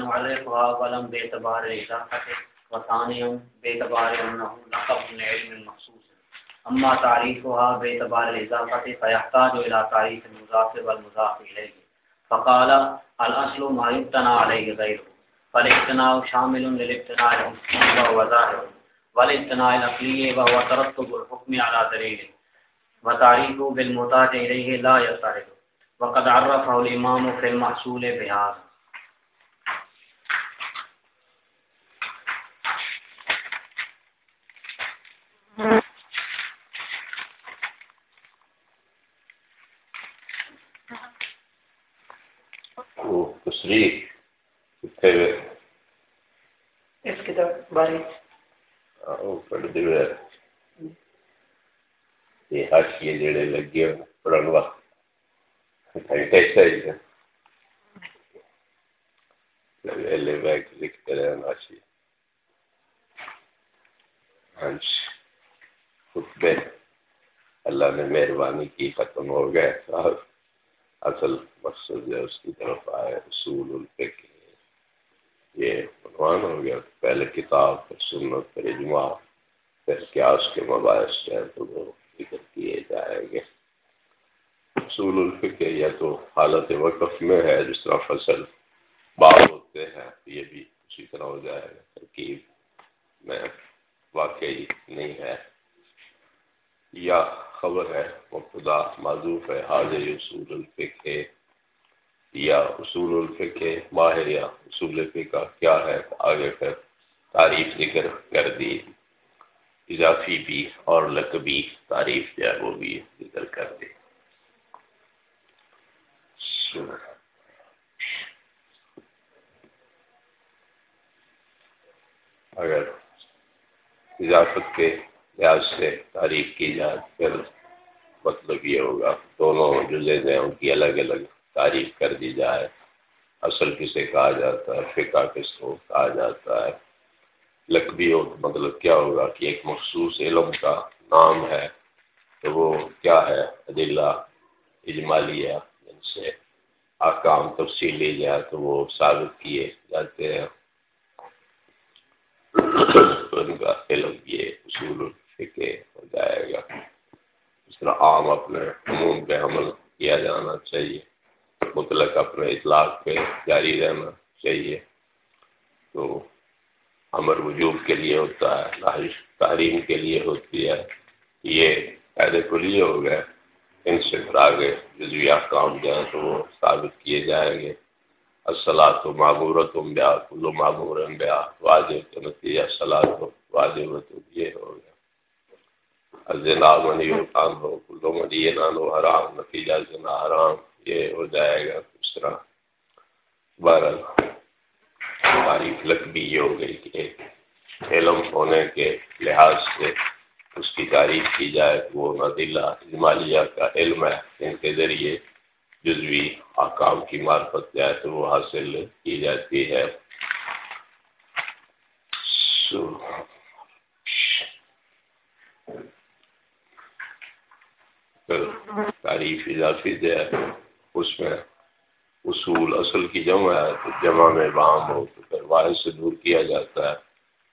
فنعرفها ولم باعتبار الاضافه وثانيا باعتبار انه لقب من علم المخصوص اما تعريفها باعتبار الاضافه فيحتاج الى تعريف المضاف والمضاف اليه فقال الاصل ما يبتنى عليه غيره فالاقتناء شامل للابتناء وهو ظاهر والابتناء الاقلي وهو ترتب الحكم على دليل وتعريفه بالمحتاج اليه لا يصح وقد عرفه الامام في المحصول بهذا۔ کی طرف باری یہ ہاشیے جڑے لگے پڑھن وقت لکھتے رہنا چاہیے ہاں خطبے اللہ نے مہربانی کی ختم ہو گئے اور اصل مقصد ہے اس کی طرف آئے اصول الفقہ یہ عنوان ہو گیا، پہلے کتاب، پھر سنت، پھر اجماع، پھر کیا اس کے مباحث جو ہے تو وہ ذکر کیے جائیں گے۔ اصول الفقہ یا تو حالت وقف میں ہے، جس طرح فصل باغ ہوتے ہیں، یہ بھی اسی طرح ہو جائے گا۔ ترکیب میں واقعی نہیں ہے۔ یا خبر ہے، مبتدا، معذوف ہے، حاضر اصول الفقہ۔ یا اصول الفقہ ماہر یا اصول فقہ کیا ہے؟ آگے پھر تعریف ذکر کر دی۔ اضافی بھی اور لقبی تعریف جو ہے وہ بھی ذکر کر دی۔ اگر اضافت کے لحاظ سے تعریف کی جائے، پھر مطلب یہ ہوگا، دونوں جزے ہیں ان کی الگ الگ تعریف کر دی جائے۔ اصل کسے کہا جاتا ہے، فقہ کس کو کہا جاتا ہے۔ لقبی ہو مطلب کیا ہوگا کہ ایک مخصوص علم کا نام ہے تو وہ کیا ہے؟ عدلہ اجمالیہ جن سے آکام تفصیل لی جائے تو وہ ثابت کیے جاتے ہیں۔ ان کا علم یہ اصول الفقہ ہو جائے گا۔ اس طرح عام اپنے عموم پہ عمل کیا جانا چاہیے۔ مطلق اپنے اطلاق پہ جاری رہنا چاہیے۔ تو امر وجوب کے لیے ہوتا ہے تحریم کے لیے ہوتی ہے۔ یہ قید کلیے ہو گئے۔ ان سے پھر آگے جزوی احکام جو ہیں تو وہ ثابت کیے جائیں گے۔ السلاۃ و معمورت بیا کلو معمور بیا واجب تو نتیجہ سلاد و واجب یہ ہو گیا۔ الزنا منی کام ہو کلو منی نان و حرام، نتیجہ زنا حرام۔ یہ ہو جائے گا اس طرح۔ بہرحال تاریخ لگ بھی یہ ہو گئی کہ علم ہونے کے لحاظ سے اس کی تعریف کی جائے وہ ندلہ اجمالیہ کا علم ہے۔ ان کے ذریعے جزوی آکام کی معرفت جائے تو وہ حاصل کی جاتی ہے۔ تعریف اضافی جو ہے۔ اس میں اصول، اصل کی جمع ہے، تو جمع میں بام ہو، تو پھر واحد سے دور کیا جاتا ہے،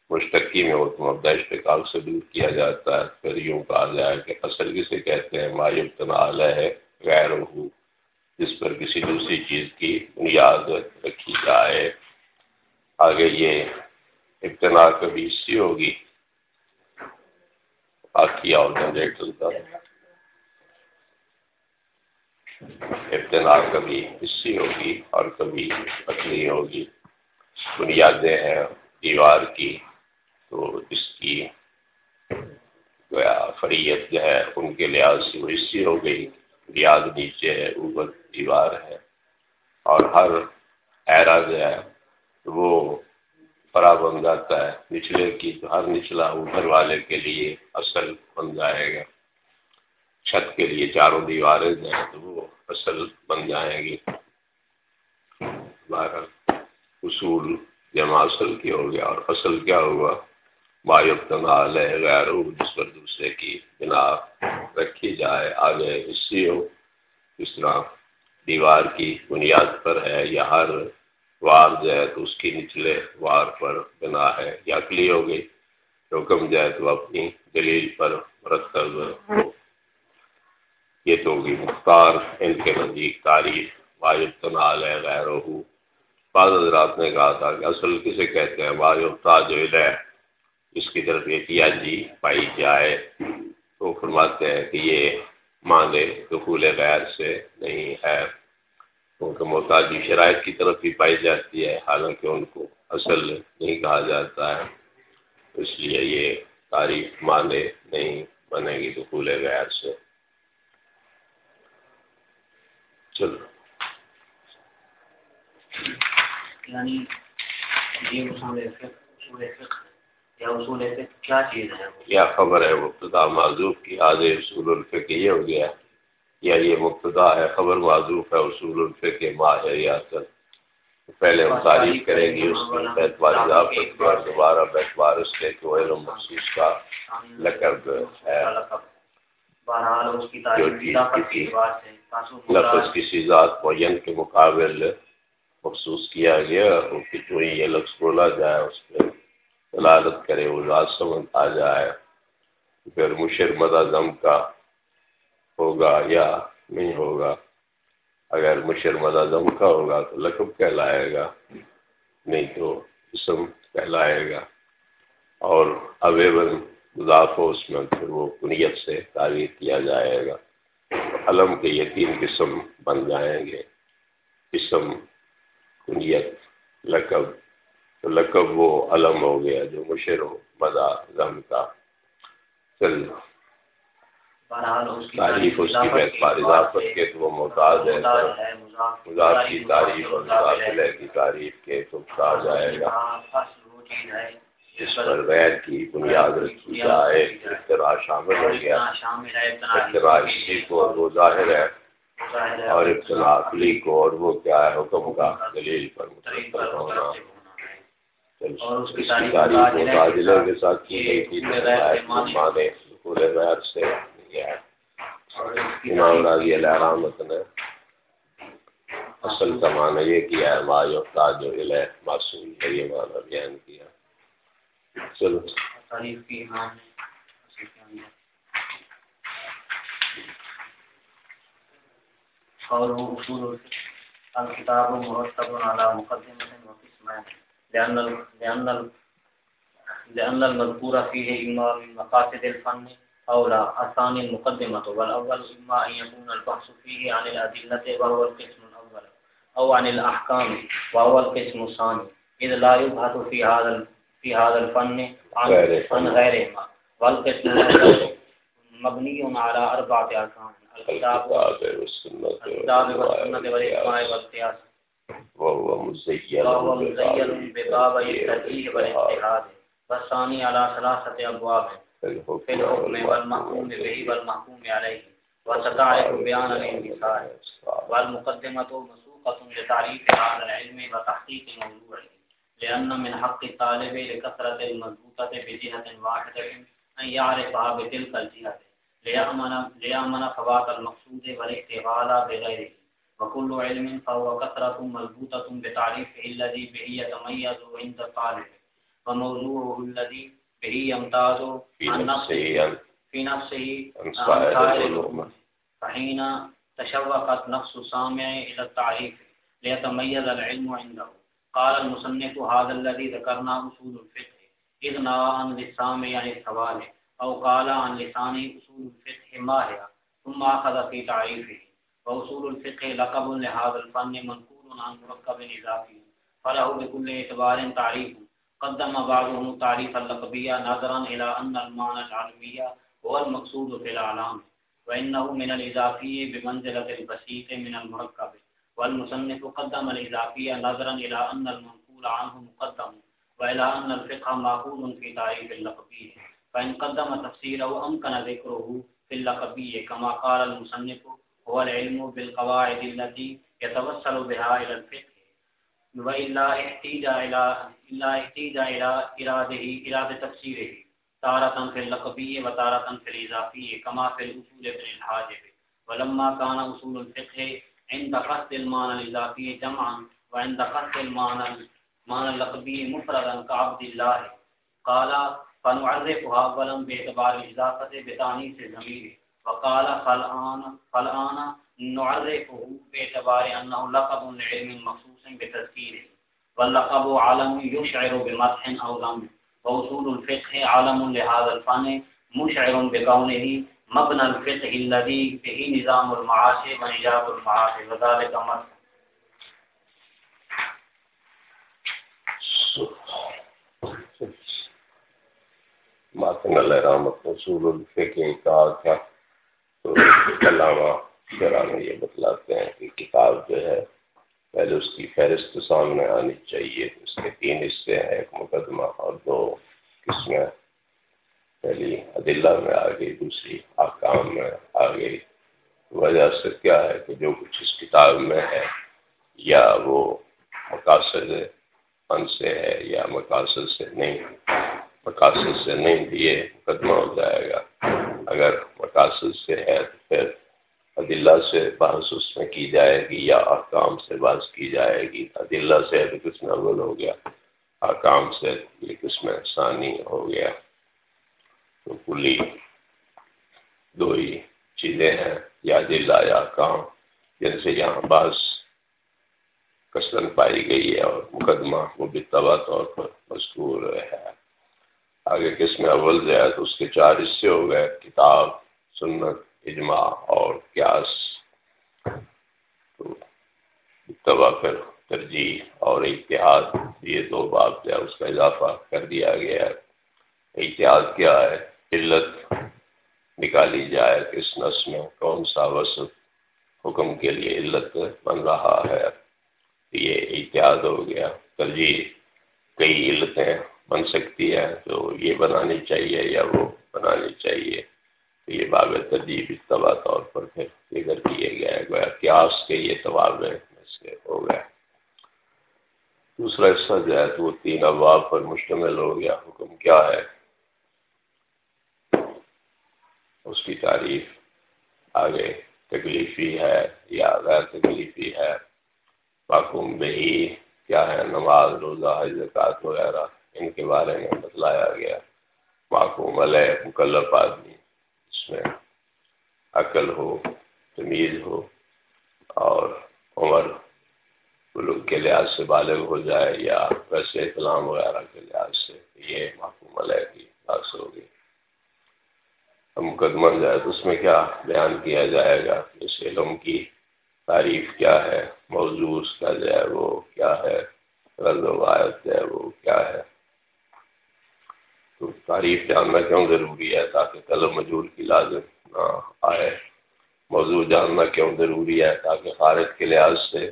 مشتقی میں ہو، تو مبدا اشتقاق سے دور کیا جاتا ہے، پھر یوں کہا جائے کہ اصل کسے کہتے ہیں؟ مایوب تنال ہے غیر ہو جس پر کسی دوسری چیز کی بنیاد رکھی جائے۔ آگے یہ ابتنا کبھی اسی ہوگی؟ باقی اور جنریٹر کا ابتدا کبھی حصی ہوگی اور کبھی پتلی ہوگی۔ بنیادیں ہیں دیوار کی، تو اس کی فریت جو ہے، ان کے لحاظ سے وہ حصی ہو گئی۔ بنیاد نیچے ہے، اوپر دیوار ہے۔ اور ہر ایرا جو ہے، وہ فرا بن جاتا ہے۔ نچلے کی تو ہر نچلا اوپر والے کے لیے اصل بن جائے گا۔ چھت کے لیے چاروں دیواریں جائیں تو وہ اصل بن جائیں گی۔ بارہ اصول جمع اصل کی ہو گیا اور اصل کیا ہوا؟ مایوب تنال ہے غیر جس پر دوسرے کی بنا رکھی جائے۔ آگے حصے ہو۔ اس طرح دیوار کی بنیاد پر ہے یا ہر وار جائے تو اس کی نچلے وار پر بنا ہے۔ یا کلی ہو گئی حکم جائے تو اپنی دلیل پر مرتب ہو یہ تو ہوگی مختار، ان کے نزدیک تاریخ، واجب تنال ہے، غیر بعض حضرات نے کہا تھا کہ اصل کسے کہتے ہیں؟ واجب تاج ہے۔ اس کی طرف احتیاجی ہاں جی پائی جائے۔ تو فرماتے ہیں کہ یہ مانے دخول غیر سے نہیں ہے۔ کیونکہ محتاجی شرائط کی طرف بھی پائی جاتی ہے، حالانکہ ان کو اصل نہیں کہا جاتا ہے۔ اس لیے یہ تاریخ مانے نہیں بنے گی دخول غیر سے۔ چلو۔ یعنی کیا خبر ہے مبتدا معذوف کی آدھے اصول الفق یہ ہو گیا یا یہ مبتدا ہے خبر معذوف ہے اصول الفق ماں ہے یا سر پہلے ہم تعریف کریں گے اس کی بیتوار اضافت اور دوبارہ بیتوار اس کے جو علم مخصوص کا لقب ہے۔ جو چیز کسی لفظ کسی ذات معین کے مقابل مخصوص کیا گیا اور کہ جو یہ لفظ بولا جائے اس پہ دلالت کرے وہ ذات سمجھ آ جائے، پھر مشر مدازم کا ہوگا یا نہیں ہوگا؟ اگر مشر مدازم کا ہوگا تو لقب کہلائے گا، نہیں تو اسم کہلائے گا اور اویبل مضاف ہو اس میں پھر وہ کنیت سے تعریف کیا جائے گا۔ علم کے یہ تین قسم بن جائیں گے۔ قسم کنیت لقب۔ تو لقب وہ علم ہو گیا جو مشر ہو مزہ غم کا چل تعریف اس کی اعتبار اضافت کے تو وہ محتاج ہے۔ مذاق کی تعریف اور مداخلہ کی تعریف کے تو کہا جائے گا۔ جس پر غیر کی بنیاد رکھی جائے اختراع شامل ہو گیا۔ اختراع اسی کو اور وہ ظاہر ہے۔ اور ابتلا عقلی کو اور وہ کیا ہے؟ حکم کا دلیل پر متحد ہونا۔ اس کی متاجلے کے ساتھ کی گئی تھی۔ مانے دخول غیر سے گیا امام راضی علیہ رحمت نے اصل کا معنی یہ کیا ہے۔ ما یفتاج الہ معصوم یہ معنی بیان کیا۔ چلو۔ تعریف کی ہاں اور وہ اصول الكتاب مرتب على مقدمة وقسمان لأن لأن لأن المذكور فيه إما من مقاصد الفن أو لا الثاني المقدمة والأول إما أن يكون البحث فيه عن الأدلة وهو القسم الأول أو عن الأحكام وهو القسم الثاني إذ لا يبحث في هذا في هذا الفن عن غيرهما والقسم مبني على أربعة أركان الكتاب والسنة والإجماع والقياس وهو مزين وهو مزين بباب والاجتهاد والثاني على ثلاثة أبواب في الحكم والمحكوم به والمحكوم عليه وستعرف بيان الانتصار والمقدمة مسوقة لتعريف العلم وتحقيق موضوعه لأن من حق الطالب لكثرة المضبوطة بجهة واحدة أن يعرفها بتلك الجهة ليأمن, ليأمن فوات المقصود والاكتغال بغيره وكل علم فهو كثرة مضبوطة بتعريفه الذي به يتميز عند الطالب وموضوعه الذي به يمتاز عن نفسه في نفسه عن فحين تشوقت نفس السامع إلى التعريف ليتميز العلم عنده قال المصنف، هذا الذي ذكرنا اصول الفقه اذ نوى عن لسان عن السوال او قال عن لسان اصول الفقه ما هي ثم اخذ في تعريفه. واصول الفقه لقب لهذا الفن منقول عن مركب اضافي فله بكل اعتبار تعريف. قدم بعضهم التعريف اللقبية نظرا إلى أن المعنى العلمية هو المقصود في الأعلام وإنه من الإضافي بمنزلة البسيط من المركب. والمصنف قدم الإضافية نظرا إلى أن المنقول عنه مقدم وإلى أن الفقه مأخوذ في تعريف اللقبية فإن قدم تفسيره أمكن ذكره في اللقبية كما قال المصنف، هو العلم بالقواعد التي يتوصل بها إلى الفقه. وإلا احتاج إلى، إلا احتاج إلى إراده، إرادة تفسيره، تارة في اللقبية وتارة في الإضافية، كما في الأصول ابن الحاجب. ولما كان أصول الفقه عند قصد المعنى الإضافي جمعا وعند قصد المعنى معنى اللقبي مفردا كعبد الله. قال، فنعرفها اولا باعتبار الاضافه بتانيث الضمير وقال فالان فالان نعرفه باعتبار انه لقب لعلم مخصوص بتذكيره. واللقب علم يشعر بمدح او ذم. واصول الفقه علم لهذا الفن مشعر بكونه مبنى الفقه الذي به نظام المعاش ونجاب المعاش وذلك مدح ماتن اللہ رحمت رسول الفقہ کہا تھا تو علامہ شرح یہ بتلاتے ہیں کہ کتاب جو ہے، پہلے اس کی فہرست سامنے آنی چاہیے، اس کے تین حصے ہیں، ایک مقدمہ اور دو قسمیں۔ پہلی عدلہ میں آ گئی دوسری آکام میں آ گئی وجہ سے کیا ہے کہ جو کچھ اس کتاب میں ہے، یا وہ مقاصد فن سے ہے یا مقاصد سے نہیں، مقاصد سے نہیں دیے مقدمہ ہو جائے گا۔ اگر مقاصد سے ہے تو پھر عدلہ سے بحث اس میں کی جائے گی یا احکام سے بحث کی جائے گی۔ عدلہ سے تو قسم اول ہو گیا، احکام سے یہ قسم ثانی ہو گیا۔ تو کلی دو ہی چیزیں ہیں یا دلہ یا کام، جن سے یہاں بعض کسن پائی گئی ہے اور مقدمہ وہ بھی طبع طور پر مذکور ہے۔ آگے کس میں اول جو ہے تو اس کے چار حصے ہو گئے، کتاب، سنت، اجماع اور قیاس۔ تو پھر ترجیح اور اتحاد، یہ دو باب جو ہے، اس کا اضافہ کر دیا گیا ہے۔ اتحاد کیا ہے؟ علت نکالی جائے کس نس میں، کون سا وسط حکم کے لیے علت بن رہا ہے؟ یہ اتحاد ہو گیا۔ ترجیح، کئی علتیں بن سکتی ہے تو یہ بنانی چاہیے یا وہ بنانی چاہیے۔ تو یہ باب تجیب اتباع طور پر پھر ذکر کیے گیا گویا قیاس کے یہ طواب سے ہو گیا دوسرا حصہ جو ہے تو وہ تین ابواب پر مشتمل ہو گیا۔ حکم کیا ہے؟ اس کی تعریف آگے تکلیفی ہے یا غیر تکلیفی ہے۔ باقوم بہی کیا ہے، نماز، روزہ حضرات وغیرہ، ان کے بارے میں بتلایا گیا۔ معقوم علیہ، مکلف آدمی، اس میں عقل ہو، تمیز ہو اور عمر بلوغ کے لحاظ سے بالغ ہو جائے یا ویسے اطلام وغیرہ کے لحاظ سے، یہ معقوم علیہ کی بات ہوگی۔ مقدمہ جائے تو اس میں کیا بیان کیا جائے گا؟ اس علم کی تعریف کیا ہے؟ موضوع اس کا جو ہے، وہ کیا ہے؟ رض و جو ہے، وہ کیا ہے؟ تو تعریف جاننا کیوں ضروری ہے تاکہ طلب مجور کی لازم نہ آئے؟ موضوع جاننا کیوں ضروری ہے تاکہ خارج کے لحاظ سے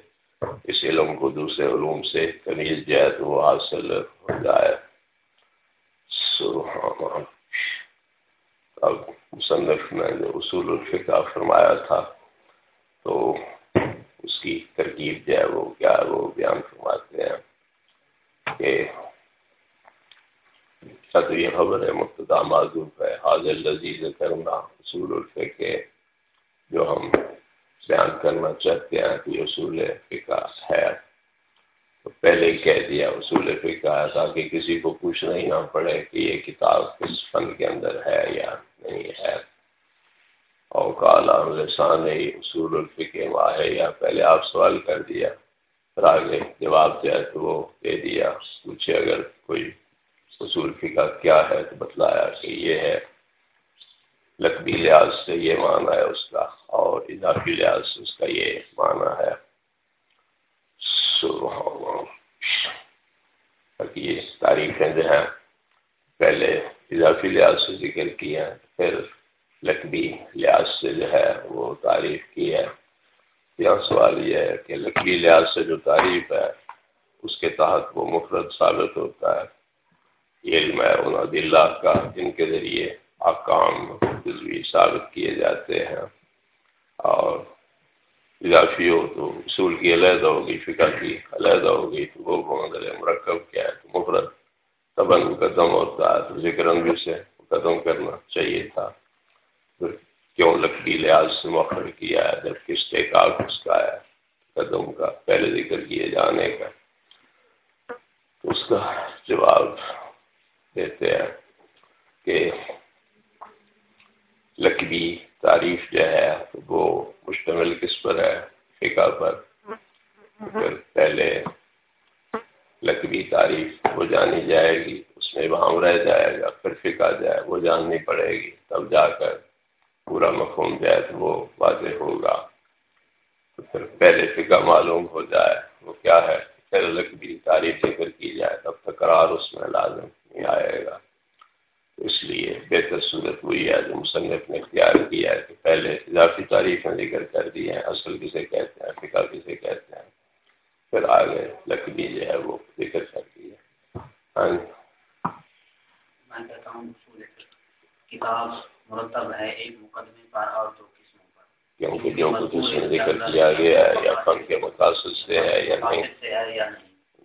اس علم کو دوسرے علوم سے تمیز جائے تو وہ حاصل ہو جائے؟ اب مصنف میں جو اصول الفقہ فرمایا تھا، تو اس کی ترکیب جو ہے وہ کیا ہے، وہ بیان فرماتے ہیں کہ تو یہ خبر ہے مقتدا معذوف ہے۔ حاضر لذیذ کرنا اصول الفقہ، جو ہم بیان کرنا چاہتے ہیں کہ اصول فقہ ہے۔ تو پہلے ہی کہہ دیا اصول فقہ ہے تاکہ کسی کو پوچھنا ہی نہ پڑے کہ یہ کتاب کس فن کے اندر ہے یا نہیں ہے۔ اور کالا لسان ہی اصول الفقہ واہ ہے یا پہلے آپ سوال کر دیا، پھر آگے جواب دیا تو وہ دے دیا، پوچھے اگر کوئی اصول فقہ کیا ہے تو بتلایا کہ یہ ہے۔ لقبی لحاظ سے یہ معنی ہے اس کا اور اضافی لحاظ سے اس کا یہ معنی ہے۔ یہ تاریخیں جو ہیں، پہلے اضافی لحاظ سے ذکر کی ہیں، پھر لقبی لحاظ سے جو ہے وہ تعریف کی ہے۔ یہاں سوال یہ ہے کہ لقبی لحاظ سے جو تعریف ہے، اس کے تحت وہ مفرد ثابت ہوتا ہے۔ علم ہے ان عدلہ کا، جن کے ذریعے اقام جزوی ثابت کیے جاتے ہیں۔ اور اضافی ہو تو اصول کی علیحدہ ہوگی فکر کی علیحدہ ہوگی، تو وہ مرکب کیا ہے، تو مفرد تبن مقدم ہوتا ہے تو ذکر بھی سے مقدم کرنا چاہیے تھا۔ پھر کیوں لکڑی لحاظ سے مؤخر کیا ہے، جب کس ٹیکاک اس کا ہے قدم کا پہلے ذکر کیے جانے کا۔ تو اس کا جواب دیتے ہیں کہ لکبی تعریف جو ہے، وہ مشتمل کس پر ہے؟ فقہ پر۔ پھر پہلے لکبی تعریف وہ جانی جائے گی، اس میں وہاں رہ جائے گا، پھر فقہ جائے وہ جاننی پڑے گی۔ تب جا کر پورا مفہوم جائے تو وہ واضح ہوگا۔ تو پھر پہلے فقہ معلوم ہو جائے وہ کیا ہے۔ پھر لکبی تعریف ذکر کی جائے، تب تکرار اس میں لازم نہیں آئے گا۔ اس لیے بہتر صورت وہی ہے جو مصنف نے اختیار کیا ہے کہ پہلے اضافی تاریخ میں ذکر کر دی ہیں اصل کسے کہتے ہیں فقہ کسے کہتے ہیں پھر آگے لکڑی جو ہے وہ ذکر کر دی ہے۔ ہاں کتاب مرتب ہے ایک مقدمے پر اور دو قسموں پر۔ کیونکہ جو کچھ اس میں ذکر کیا گیا ہے یا فن کے متاثر سے ہے یا نہیں۔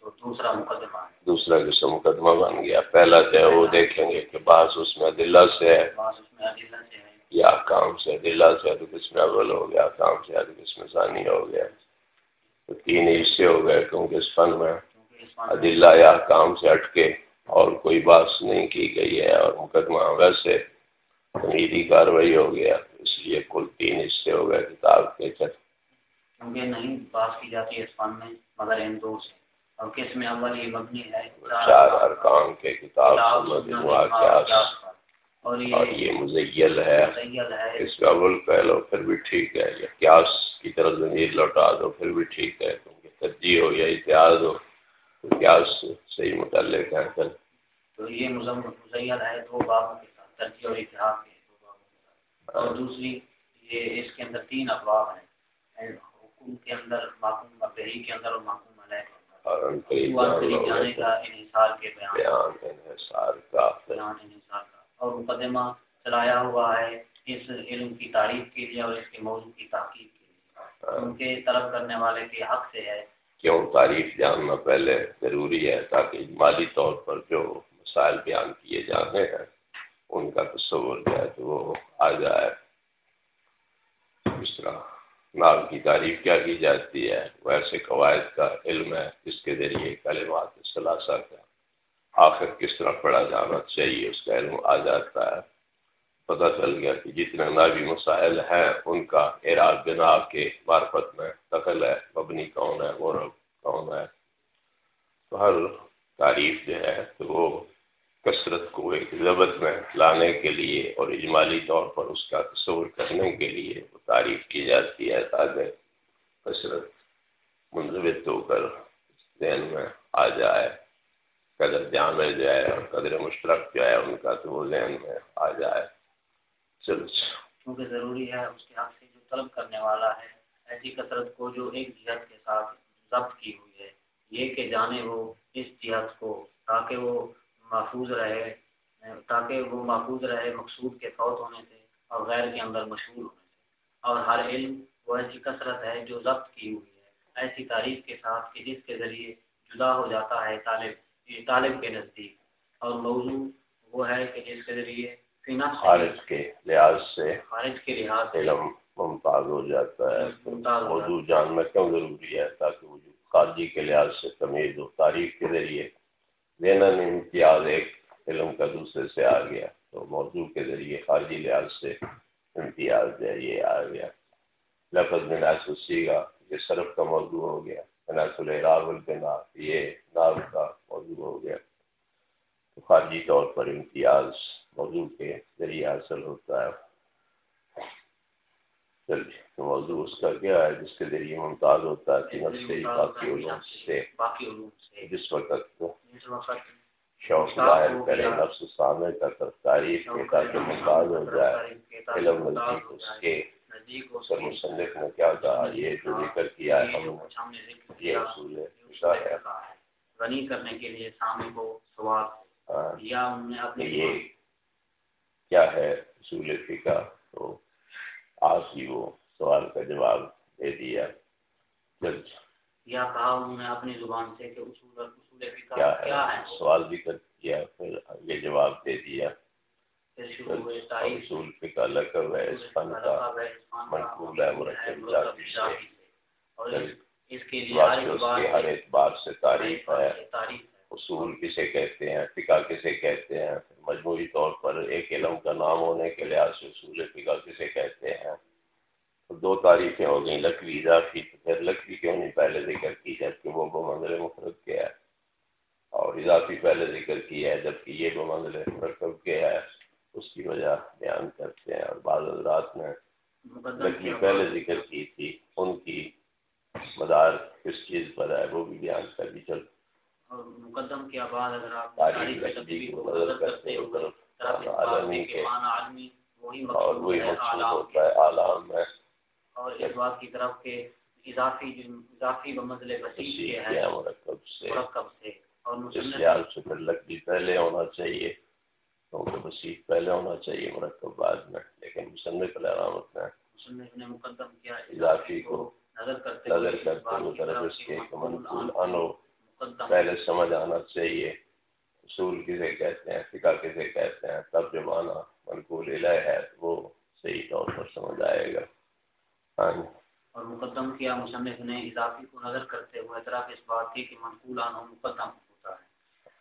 دوسرا مقدمہ دوسرا قسم مقدمہ بن گیا پہلا جو ہے وہ دیکھیں گے کہ بعض اس میں دلہ سے ہے یا کام سے دلہ سے تو کس میں اول ہو گیا کام سے تو کس میں ثانی ہو گیا۔ تو تین حصے ہو گئے کیونکہ اس فن میں عدلہ یا کام سے ہٹ کے اور کوئی بات نہیں کی گئی ہے اور مقدمہ ویسے تمیدی کاروائی ہو گیا۔ اس لیے کل تین حصے ہو گئے کتاب کے چل کیونکہ نہیں بات کی جاتی ہے اس فن میں مگر ان دو سے۔ اور قسم اول یہ مبنی ہے؟ چار ارکان کے کتاب اور یہ مزیل ہے۔ اس کا اول کہہ لو پھر بھی ٹھیک ہے یا قیاس کی طرف زمین لوٹا دو پھر بھی ٹھیک ہے کیونکہ ترجیح ہو یا اتحاد ہو تو قیاس صحیح متعلق ہے۔ پھر تو یہ مزیل ہے دو بابوں کے ساتھ ترجیح اور اتحاد کے دو بابوں کے ساتھ۔ اور دوسری یہ اس کے اندر تین افواب ہیں۔ حکم کے اندر معقوم بحری کے اندر اور معقوم علیہ اور ان کے اور مقدمہ چلایا ہوا ہے اس علم کی تعریف کے لیے اور اس کے موضوع کی تحقیق کے لیے۔ ان کے طلب کرنے والے کے حق سے ہے۔ کیوں؟ تعریف جاننا پہلے ضروری ہے تاکہ مالی طور پر جو مسائل بیان کیے جانے ہیں ان کا تصور جو ہے تو وہ آ جائے۔ اس طرح۔ نام کی تعریف کیا کی جاتی ہے؟ وہ ایسے قواعد کا علم ہے جس کے ذریعے کلمات ثلاثہ کا آخر کس طرح پڑھا جانا چاہیے، اس کا علم آ جاتا ہے۔ پتہ چل گیا کہ جتنے نابی مسائل ہیں، ان کا اعراض بنا کے معرفت میں دخل ہے۔ مبنی کون ہے؟ غورب کون ہے؟ تو ہر تعریف جو ہے تو وہ کثرت کو ایک ضبط میں لانے کے لیے اور اجمالی طور پر اس کا تصور کرنے کے لیے تعریف کی جاتی ہے تاکہ کثرت منظمت ہو کر ذہن میں آ جائے، قدر جامع جو ہے اور قدر مشترک جو ہے ان کا تو وہ ذہن میں آ جائے۔ چلو کیونکہ ضروری ہے اس کے حق سے جو طلب کرنے والا ہے، ایسی کثرت کو جو ایک جہت کے ساتھ ضبط کی ہوئی ہے، یہ کہ جانے وہ اس جہت کو تاکہ وہ محفوظ رہے تاکہ وہ محفوظ رہے مقصود کے فوت ہونے سے اور غیر کے اندر مشہور ہونے سے۔ اور ہر علم وہ ایسی کثرت ہے جو ضبط کی ہوئی ہے ایسی تعریف کے ساتھ کہ جس کے ذریعے جدا ہو جاتا ہے طالب طالب کے نزدیک۔ اور موضوع وہ ہے کہ جس کے ذریعے خارج کے لحاظ سے خارج کے لحاظ سے علم ممتاز ہو جاتا ہے۔ موضوع جاننا کیوں ضروری ہے؟ تاکہ وہ خارجی کے لحاظ سے تمیز و تعریف کے ذریعے ذہن امتیاز ایک علم کا دوسرے سے آ گیا۔ تو موضوع کے ذریعے خارجی لحاظ سے امتیاز جو یہ آ گیا۔ لفظ میں ناصر سیگا، یہ صرف کا موضوع ہو گیا۔ ناصر العراب البنا یہ ناو کا موضوع ہو گیا۔ تو خارجی طور پر امتیاز موضوع کے ذریعے حاصل ہوتا ہے۔ چلیے تو موضوع اس کا کیا ہے جس کے ذریعے ممتاز ہوتا ہے کہ نفس باقی علوم سے جس وقت شوق ظاہر کرے نفس سامنے کا تعریف کے تاکہ ممتاز ہو جائے۔ علم نزدیک اس کے سر مصنف نے کیا کہا؟ یہ جو ذکر کیا ہے ہم نے یہ اصول ہے غنی کرنے کے لیے سامنے کو سوال ہاں۔ یا ان نے اپنے یہ کیا ہے اصول فقہ؟ تو آج ہی وہ سوال کا جواب دے دیا۔ یا کہا انہوں نے اپنی زبان سے کہ اصول اصول کیا کیا ہے؟ سوال بھی کر دیا پھر یہ جواب دے دیا۔ اصول فقہ لقب ہے اس فن کا منقول ہے مرکب ذاتی سے اور اس- کے لیے ہر اعتبار سے تعریف ہے۔ اصول کسے کہتے ہیں فقہ کسے کہتے ہیں مجموعی طور پر ایک علم کا نام ہونے کے لحاظ سے اصول فقہ کسے کہتے ہیں؟ دو تعریفیں ہو گئیں لکڑی اضافی پھر لکڑی کیوں نہیں پہلے ذکر کی جبکہ وہ بمنزل مفرد کے ہے؟ اور اضافی پہلے ذکر کی ہے جبکہ یہ بمنزل مرکب کے ہے؟ اس کی وجہ بیان کرتے ہیں اور بعض حضرات نے کیا پہلے ذکر کی تھی ان کی مدار کس چیز پر ہے وہ بھی بیان کر دی۔ چل اور مقدم کے بعد اگر آپ تاریخ تدبیر کو نظر کرتے ہوئے عالمی کے معنی عالمی وہی مقصود وہی ہے اعلام ہوتا ہے عالم میں۔ اور اس بات کی طرف کہ اضافی اضافی و مزل بسیط کسی کے کے ہے مرکب سے مرکب سے۔ اور لحاظ سے پھر لکڑی پہلے ہونا چاہیے۔ کیونکہ بسیط پہلے ہونا چاہیے مرکب بعد میں۔ لیکن مصنف میں مصنف نے مقدم کیا اضافی کو نظر کرتے نظر کرتے ہوئے طرف اس کے منقول انو پہلے سمجھ آنا چاہیے۔ اصول کسے کہتے ہیں فقہ کسے کہتے ہیں تب جو معنی منقول الہ ہے وہ صحیح طور پر سمجھ آئے گا۔ ہاں جی۔ اور مقدم کیا مصنف نے؟ اضافی کو نظر کرتے ہوئے اعتراف اس بات کی کہ منقول عنہ مقدم ہوتا ہے۔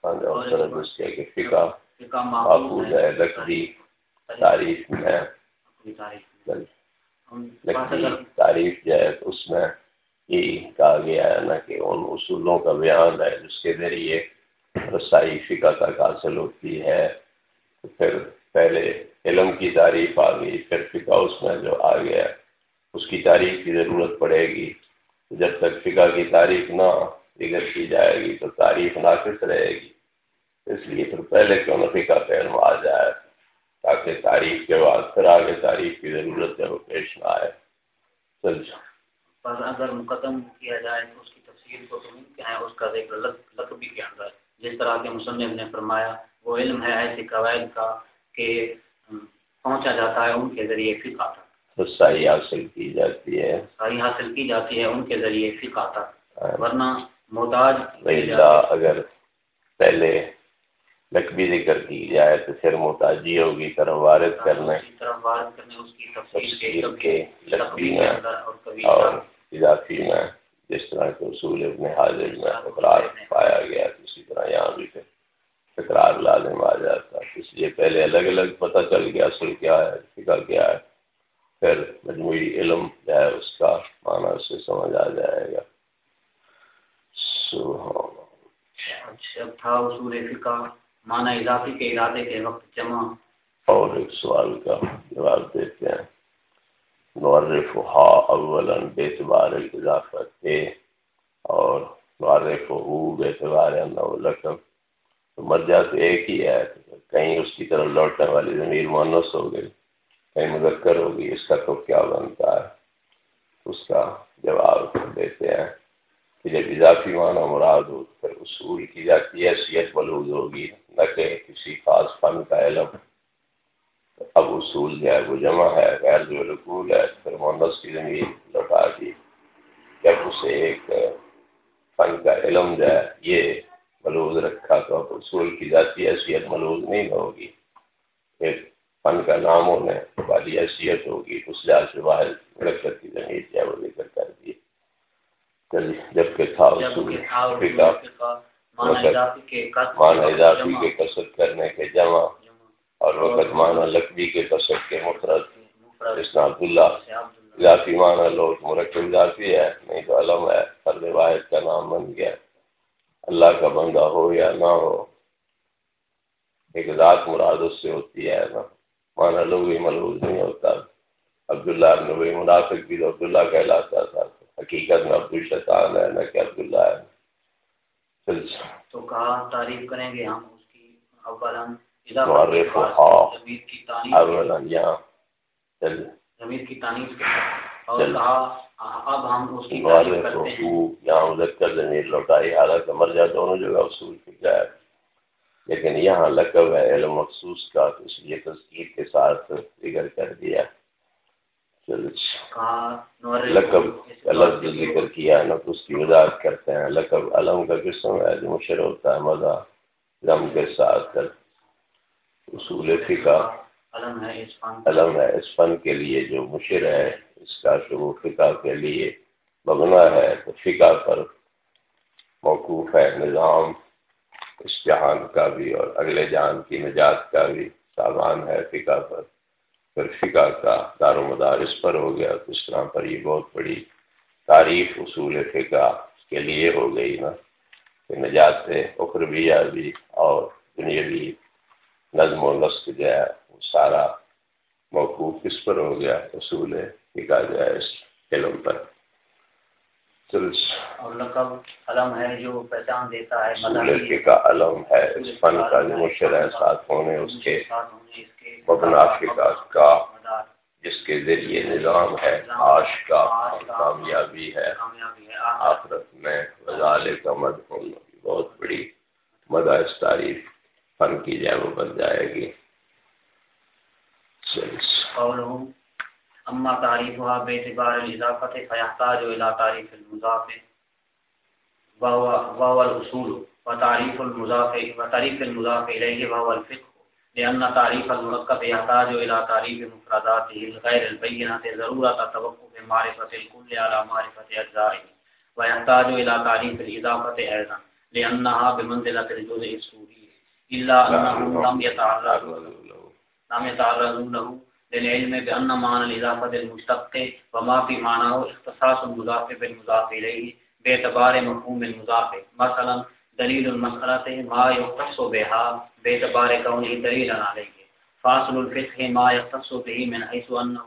ہاں جی اور طرف اس کے کہ فقہ فقہ معقول ہے لکڑی تعریف میں تاریخ۔ اگر تعریف جو ہے اس میں یہ کہا گیا ہے نا کہ ان اصولوں کا بیان ہے، جس کے ذریعے رسائی فقہ تک حاصل ہوتی ہے۔ پھر پہلے علم کی تعریف آ گئی، پھر فقہ اس میں جو آ گیا، اس کی تعریف کی ضرورت پڑے گی۔ جب تک فقہ کی تعریف نہ ذکر کی جائے گی تو تعریف ناقص رہے گی۔ اس لیے پھر پہلے کیوں نہ فقہ کا علم آ جائے، تاکہ تعریف کے بعد پھر آگے تعریف کی ضرورت ہے وہ پیش نہ آئے۔ چل پر اگر مقدم کیا جائے تو اس کی تفصیل کو تو ممکن ہے اس کا ذکر لق- لقبی کے اندر۔ جس طرح کے مصنف نے فرمایا وہ علم ہے ایسے قواعد کا کہ پہنچا جاتا ہے ان کے ذریعے فقہ تک۔ رسائی حاصل کی جاتی ہے۔ ساری حاصل کی جاتی ہے ان کے ذریعے فقہ تک۔ ہاں۔ ورنہ محتاج اگر پہلے لکبی ذکر کی جائے تو پھر محتاجی ہوگی طرف وارد کرنے۔ اسی طرح بات کرنے اس کی تفصیل کے لقبی اور اضافی میں جس طرح کے اصول ابن حاضر میں تکرار پایا گیا تو اسی طرح یہاں بھی پھر تکرار لازم آ جاتا۔ ہے اس لیے پہلے الگ الگ پتہ چل گیا اصل کیا ہے فکر کیا ہے پھر مجموعی علم جو ہے اس کا معنی اس سے سمجھ آ جائے گا۔ سبحان تھا اصول فقہ معنی اضافی کے ارادے کے وقت جمع۔ اور ایک سوال کا جواب دیتے ہیں۔ نعرفہا اولا بیعتبار الاضافت اور نعرفہو بیعتبار انہو لکم۔ تو مرجع تو ایک ہی ہے، کہیں اس کی طرف لوٹنے والی ضمیر مونس ہو گئی، کہیں مذکر ہوگی اس کا تو کیا بنتا ہے؟ اس کا جواب دیتے ہیں کہ جب اضافی معنی مراد ہو پھر اصول کی جاتی حیثیت بلوز ہوگی، نہ کہ کسی خاص فن کا علم۔ اب اصول ہے وہ جمع ہے غیر جو رقول ہے پھر مونس کی زمین لوٹا دی۔ جب اسے ایک فن کا علم جو ہے یہ ملوز رکھا تو اب اصول کی ذاتی حیثیت ملوز نہیں ہوگی۔ ایک فن کا نام ہونے والی حیثیت ہوگی اس لحاظ سے واحد مرکز کی زمین جو ہے وہ ذکر کر دی۔ چلیے جبکہ تھا اصول معنی اضافی کے قصد کے کثرت کرنے کے جمع۔ جمع اور وقت معنی لکبی کے کثرت کے مفرد۔ مفرد جس عبداللہ سے عبداللہ معنی لوگ مرکب اضافی ہے، نہیں تو علم ہے فرد واحد کا نام بن گیا۔ اللہ کا بندہ ہو یا نہ ہو، ایک ذات مراد اس سے ہوتی ہے نا۔ معنی لوگ بھی ملوز نہیں ہوتا۔ عبداللہ ابن ابی منافق بھی تو عبداللہ کہلاتا تھا۔ حقیقت میں عبد الشیطان ہے، نہ کہ عبداللہ ہے۔ تو کہا تعریف کریں گے ہم اس کی اولا اضافت معرف ہاں کی یہاں ضمیر کی کے بعد اور۔ کہا اب ہم اس کی تعریف کرتے ہیں۔ یہاں مذکر ضمیر لوٹائی حالانکہ مر جائے دونوں جگہ اصول فکر ہے لیکن یہاں لقب ہے علم مخصوص کا تو اس لیے تذکیر کے ساتھ ذکر کر دیا۔ لقب لفظ ذکر کیا تو اس کی وضاحت کرتے ہیں۔ لقب علم کا قسم ہے جو مشر ہوتا ہے مزہ غم کے ساتھ اصول فقہ، علم ہے اس فن علم ہے اس فن کے لیے جو مشر ہے، اس کا شروع فقہ کے لیے مبنا ہے۔ تو فقہ پر موقوف ہے نظام، اس جہان کا بھی اور اگلے جہان کی نجات کا بھی سامان ہے فقہ پر۔ پھر فقہ کا دار و مدار اس پر ہو گیا۔ تو اس طرح پر یہ بہت بڑی تعریف اصول فقہ کے لیے ہو گئی نا۔ کہ نجات سے اخرویہ بھی اور دنیاوی۔ نظم و نسق جو ہے وہ سارا موقوف کس پر ہو گیا اصول جو ہے اس علم پر۔ چلو اور لقب علم ہے جو پہچان دیتا ہے علم ہے اس فن کا جو مشر ہے ساتھ ہونے اس کے مبنا کا جس کے ذریعے نظام ہے عاش کا کامیابی ہے آخرت میں وزال کا مد ہونا بھی بہت بڑی مدارس تعریف۔ فن کی جائے، وہ بن جائے گی۔ چلیے قوله اما تعریفها باعتبار الاضافه فيحتاج الى تعريف المضاف، وهو وهو الاصول وتعريف المضاف وتعريف المضاف اليه وهو الفقه لان تعريف المركب يحتاج الى تعريف مفرداته الغير البينه ضروره توقف معرفه الكل على معرفه اجزائه ويحتاج الى تعريف الاضافه ايضا لانها بمنزله الجزء السوري الا انه لم يتعرض. لم يتعرض له للعلم بأن معنى الإضافة المشتق وما في معناه اختصاص المضاف بالمضاف إليه باعتبار مفهوم المضاف. مثلا، دليل المسألة ما يختص بها باعتبار كونه دليلا عليه. فاصل الفقه ما يختص به من حيث أنه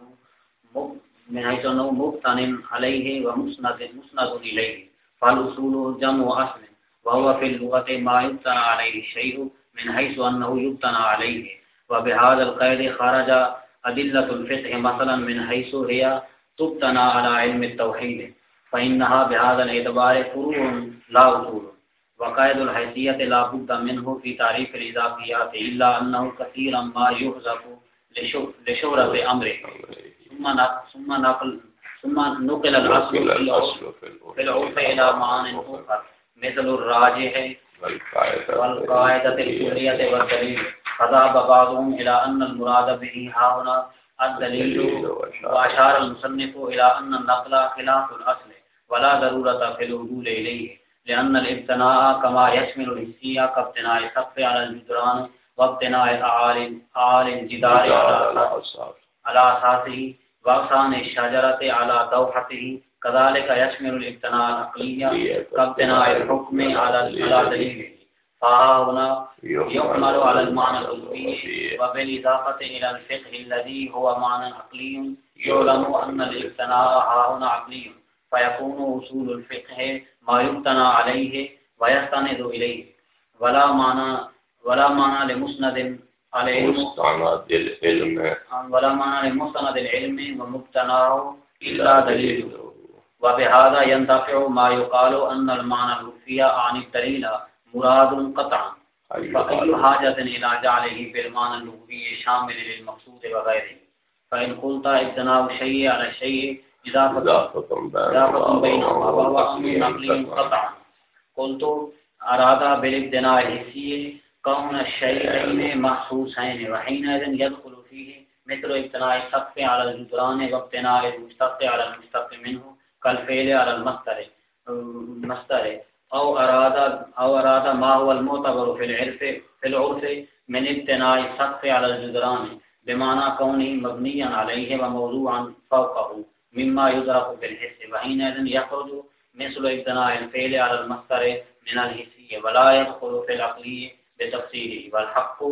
من حيث أنه مبتن عليه ومسند، مسند إليه. فالأصول جمع أصل. وهو في اللغة ما يبتنى عليه الشيء من حيث أنه يبتنى عليه. وبهذا القيد خرج أدلة الفقه مثلا من حيث هي تبتنى على علم التوحيد. فإنها بهذا الاعتبار فروع لا أصول. وقائد الحيثية لا بد منه في تعريف الإضافيات إلا أنه كثيرا ما يحذف لشهرة أمره. ثم ثم نقل ثم نقل الأصل في العرف إلى معان أخرى مثل الراجح والقاعدة الكلية والدليل. فذهب بعضهم إلى أن المراد به هنا الدليل وأشار المصنف إلى أن النقل خلاف الأصل ولا ضرورة في الوصول إليه لأن الابتناء كما يشمل الحسية كابتناء السقف على الجدران وابتناء أعالي الجدار على أساسه وأغصان الشجرة على دوحته كذلك يشمل الابتناء العقلية كابتناء الحكم على دليله فهنا يحمل على المعنى العلمي وبالإضافة إلى الفقه الذي هو معنى عقلي. يعلم أن الابتناء هنا عقلي. فيكون أصول الفقه ما يبتنى عليه ويستند إليه. ولا معنى ولا معنى لمسند عليه. مستند العلم. ولا معنى لمستند العلم ومبتناه إلا دليل وبهذا ينتفع ما يقال أن المعنى الوفي عن الدليل مراد قطعا. فأي حاجة إلى جعله بالمعنى اللغوي شامل للمقصود وغيره؟ فإن قلت ابتناء الشيء على الشيء إضافة بينهما وهو أمر نقلي قطعا. قلت أراد بالابتناء الحسي كون الشيئين محسوسين وحينئذ يدخل فيه مثل ابتناء السقف على الجدران وابتناء المشتق على المشتق منه كالفعل على المصدر، مصدر. او اراد او اراد ما هو المعتبر في العرف في العرف من ابتناء السقف على الجدران بمعنى كونه مبنيا عليه وموضوعا فوقه، مما يدرك في الحس. وحينئذ يخرج مثل ابتناء الفعل على المصدر من الحسية ولا يدخل في العقلية بتفسيره والحق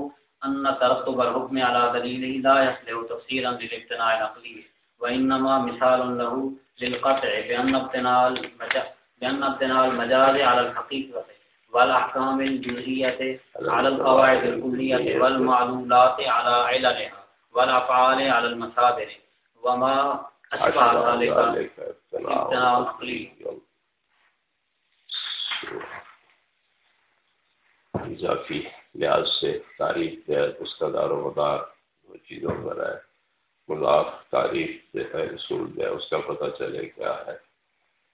أن ترتب الحكم على دليله لا يصلح تفسيرا للابتناء العقلي وإنما مثال له للقطع بأن ابتناء المجال لأن ابتناء المجاز على الحقيقة والأحكام الجزئية على القواعد الكلية والمعلولات على عللها والأفعال على المصادر. وما اضافی لحاظ سے تاریخ اس کا دار و مدار دو چیزوں پر ہے۔ مضاف تاریخ سے ہے، رسول ہے، اس کا پتہ چلے کیا ہے۔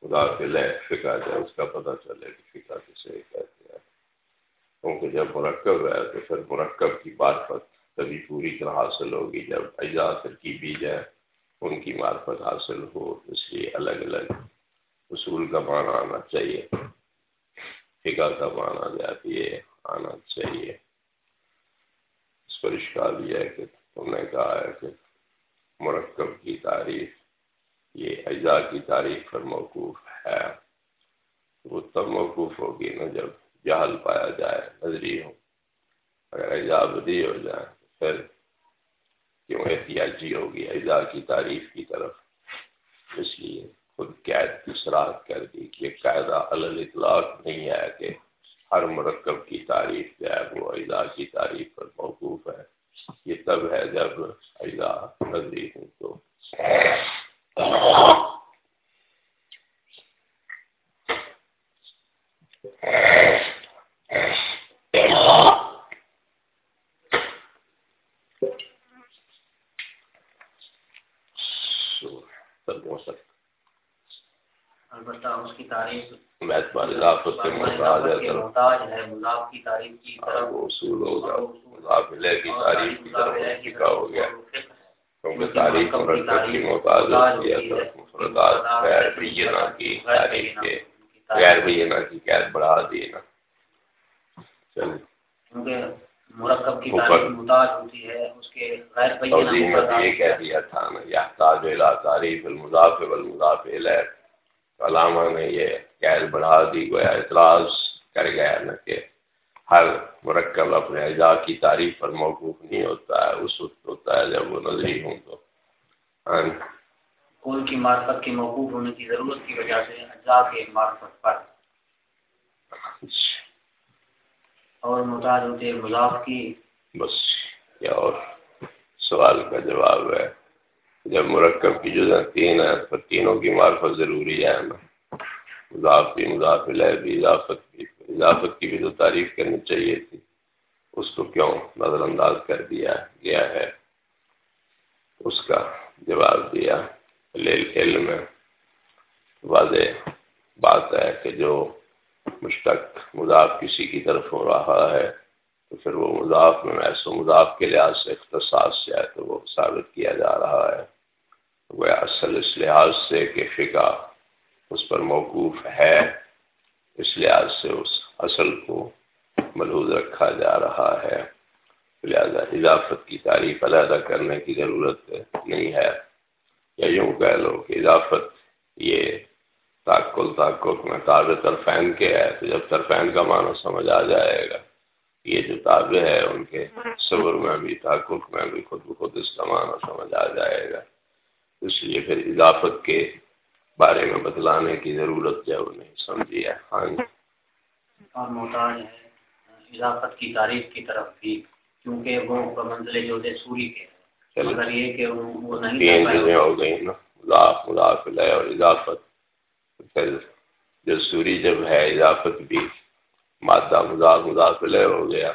مضاف لہ فکا ہے، اس کا پتہ چلے کہ فکا کسے کہتے ہیں کیونکہ جب مرکب ہے تو پھر مرکب کی معرفت تبھی پوری طرح حاصل ہوگی۔ جب اجزاء ترکیبی جائے ان کی معرفت حاصل ہو اس لیے الگ الگ اصول کا معنی آنا چاہیے۔ فقہ کا معنی جاتی یہ آنا چاہیے۔ اس پر اشکال یہ ہے کہ تم نے کہا ہے کہ مرکب کی تعریف یہ اجزاء کی تعریف پر موقوف ہے۔ وہ تب موقوف ہوگی نا جب جہل پایا جائے، نظری ہو۔ اگر اجزاء بدی ہو جائے پھر کیوں احتیاطی ہوگی اجزاء کی تعریف کی طرف؟ اس لیے خود قید کی سراہد کر دی کہ قاعدہ اطلاق نہیں ہے کہ ہر مرکب کی تعریف جو ہے وہ اجزاء کی تعریف پر موقوف ہے۔ یہ تب ہے جب اجزاء نظری ہوں تو۔ البتہ اس کی تعریف محتاج ہے محتاج ہے۔ مضاف کی تعریف کی طرف۔ اصول ہوگا علیہ کی تعریف کی طرف فقہ ہو گیا۔ کیونکہ تعریف مرکب کی ہوتی ہے طرف مفردات غیر بینہ کی تعریف کے غیر بینہ کی قید بڑھا دیے نا۔ چلیے مرکب کی تعریف محتاج ہوتی ہے اس کے غیر بینہ یہ کہہ دیا تھا نا یحتاج الى تعریف المضاف والمضاف الیہ۔ علامہ نے یہ قید بڑھا دی گویا اعتراض کر گیا نا کہ ہر مرکب اپنے اجزاء کی تعریف پر موقوف نہیں ہوتا ہے اس وقت ہوتا ہے جب وہ نظری ہوں تو۔ ہاں۔ کل کی معرفت کی موقوف ہونے کی ضرورت کی وجہ سے اجزاء کے معرفت پر۔ اور محتاج ہوتے مضاف کی۔ بس کیا اور سوال کا جواب ہے۔ جب مرکب کی جو تین ہے تو تینوں کی معرفت ضروری ہے۔ نا مضاف بھی مضاف بھی، اضافت بھی اضافت کی بھی تو تعریف کرنی چاہیے تھی۔ اس کو کیوں نظر انداز کر دیا گیا ہے؟ اس کا جواب دیا۔ علم واضح بات ہے کہ جو مشتق مضاف کسی کی طرف ہو رہا ہے، تو پھر وہ مضاف میں ایسو مضاف کے لحاظ سے اختصاص سے ہے تو وہ ثابت کیا جا رہا ہے۔ وہ اصل اس لحاظ سے کہ فقہ اس پر موقوف ہے۔ اس لحاظ سے اس اصل کو ملحوظ رکھا جا رہا ہے۔ لہذا اضافت کی تعریف علیحدہ کرنے کی ضرورت نہیں ہے۔ یا یوں کہہ لو کہ اضافت یہ تاکل تاکل میں تاب طرفین کے ہے، تو جب طرفین کا معنی سمجھ آ جائے گا یہ جو تابع ہے، ان کے صبر میں بھی تاکل میں بھی خود بخود اس کا معنی سمجھ آ جائے گا۔ اس لیے پھر اضافت کے بارے میں بتلانے کی ضرورت ہے وہ نہیں سمجھی ہے۔ ہاں جی۔ اور محتاج ہے۔ اضافت کی تعریف کی طرف بھی کیونکہ وہ منزل جو سوری کے۔ اگر یہ کہ وہ نہیں تین چیزیں ہو گئی نا۔ مضاف مضاف علیہ اور اضافت۔ پھر جو سوری جب ہے اضافت بھی مادہ مضاف مضاف علیہ ہو گیا۔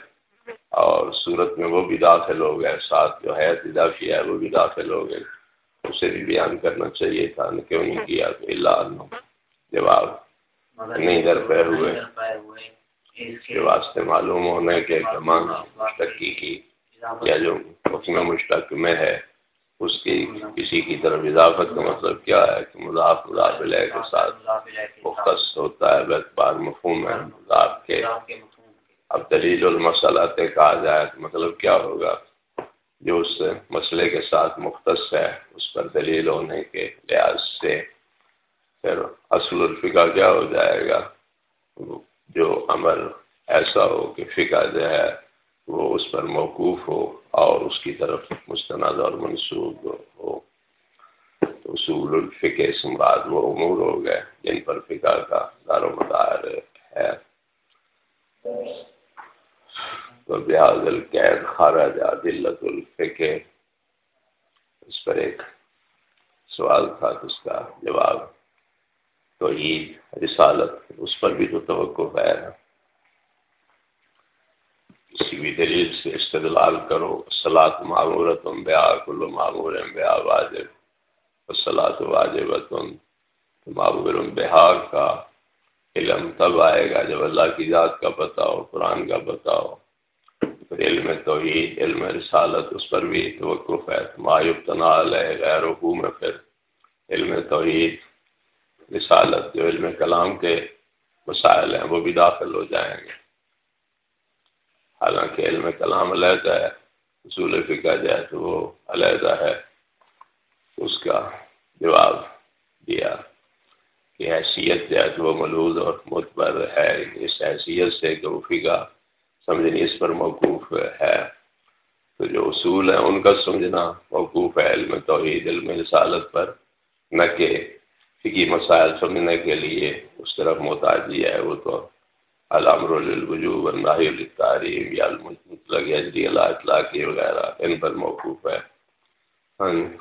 اور صورت میں وہ بھی داخل ہو گیا۔ ساتھ جو ہے اضافی ہے وہ بھی داخل ہو گئے۔ اسے بھی بیان کرنا چاہیے تھا کیوں نہیں کیا اللہ جواب نہیں در پہ ہوئے۔ کے واسطے معلوم ہونے کے تمام مشتقی کی یا جو حکم مشتق میں ہے اس کی کسی کی طرف اضافت کا مطلب کیا ہے؟ کہ مضاف مضاف علیہ کے ساتھ مختص ہوتا ہے بار مفہوم ہے مضاف کے۔ اب دلیل المسلہ کہا جائے تو مطلب کیا ہوگا؟ جو اس مسئلے کے ساتھ مختص ہے، اس پر دلیل ہونے کے لحاظ سے پھر اصل الفقہ کیا ہو جائے گا؟ جو عمل ایسا ہو کہ فقہ جو ہے، وہ اس پر موقوف ہو اور اس کی طرف مستند اور منسوخ ہو۔ اصول الفقہ سمراد وہ امور ہو گئے جن پر فقہ کا دار و مدار ہے۔ بحاظ القید خارج دلت الفقہ اس پر ایک سوال تھا اس کا جواب تو عید رسالت، اس پر بھی تو توقع ہے۔ کسی بھی دلیل سے استدلال کرو سلاد معمورت بیا کلو معمور بیا واجب سلاد واجب معمور بہار کا علم تب آئے گا جب اللہ کی ذات کا بتاؤ قرآن کا بتاؤ پھر علم توحید، علم رسالت، اس پر بھی توقف ہے۔ معیوب تنال ہے غیر میں پھر علم توحید، رسالت جو علم کلام کے مسائل ہیں، وہ بھی داخل ہو جائیں گے۔ حالانکہ علم کلام علیحدہ ہے، اصول فقہ جائے تو وہ علیحدہ ہے۔ اس کا جواب دیا کہ حیثیت جو ہے تو وہ ملوز اور متبر ہے۔ اس حیثیت سے کہ وہ فقہ سمجھنی اس پر موقوف ہے۔ تو جو اصول ہیں، ان کا سمجھنا موقوف ہے علم توحید، علم رسالت پر، نہ کہ فکی مسائل سمجھنے کے لیے اس طرف محتاجی ہے۔ وہ تو علامر الوجوب اللہ تعریم یا المطلق اجری اللہ اطلاقی وغیرہ، ان پر موقوف ہے۔ ہاں جی۔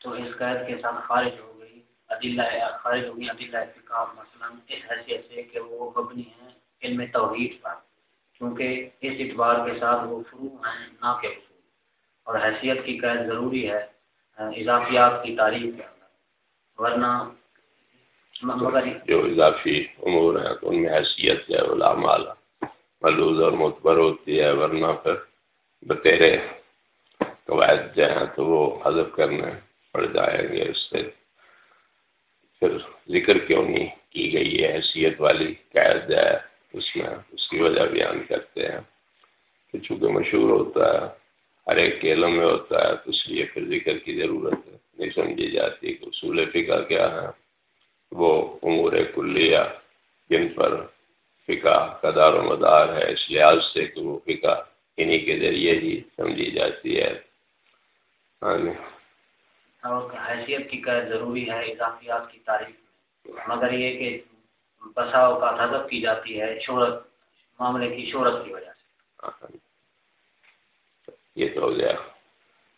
تو اس قید کے ساتھ خارج ہو گئی عدلہ خارج ہو گئی عدلہ مثلا اس حیثیت سے کہ وہ مبنی ہیں علم توحید پر۔ کیونکہ اس اعتبار کے ساتھ وہ فروع ہیں نہ کہ اصول اور حیثیت کی قید ضروری ہے، اضافیات کی تعریف کے اندر۔ ورنہ مگر جو اضافی امور ہیں ان میں حیثیت ہے علامال ملوز اور معتبر ہوتی ہے۔ ورنہ پھر بتیرے قواعد جو ہیں تو وہ حذف کرنے پڑ جائیں گے۔ اس سے پھر ذکر کیوں نہیں کی گئی؟ ہے حیثیت والی قید ہے۔ اس میں اس کی وجہ بیان کرتے ہیں کہ چونکہ مشہور ہوتا ہے، ہر ایک کے علم میں ہوتا ہے، تو اس لیے پھر ذکر کی ضرورت ہے۔ نہیں سمجھی جاتی کہ اصول فقہ کیا ہے۔ وہ امور کلیہ جن پر فقہ کا دار و مدار ہے، اس لحاظ سے کہ وہ فقہ انہی کے ذریعے ہی سمجھی جاتی ہے۔ ہاں حیثیت کی ضروری ہے، اضافیات کی تعریف۔ مگر یہ کہ بساؤ کا حذف کی جاتی ہے شہرت، معاملے کی شہرت کی وجہ سے۔ یہ تو ہو گیا۔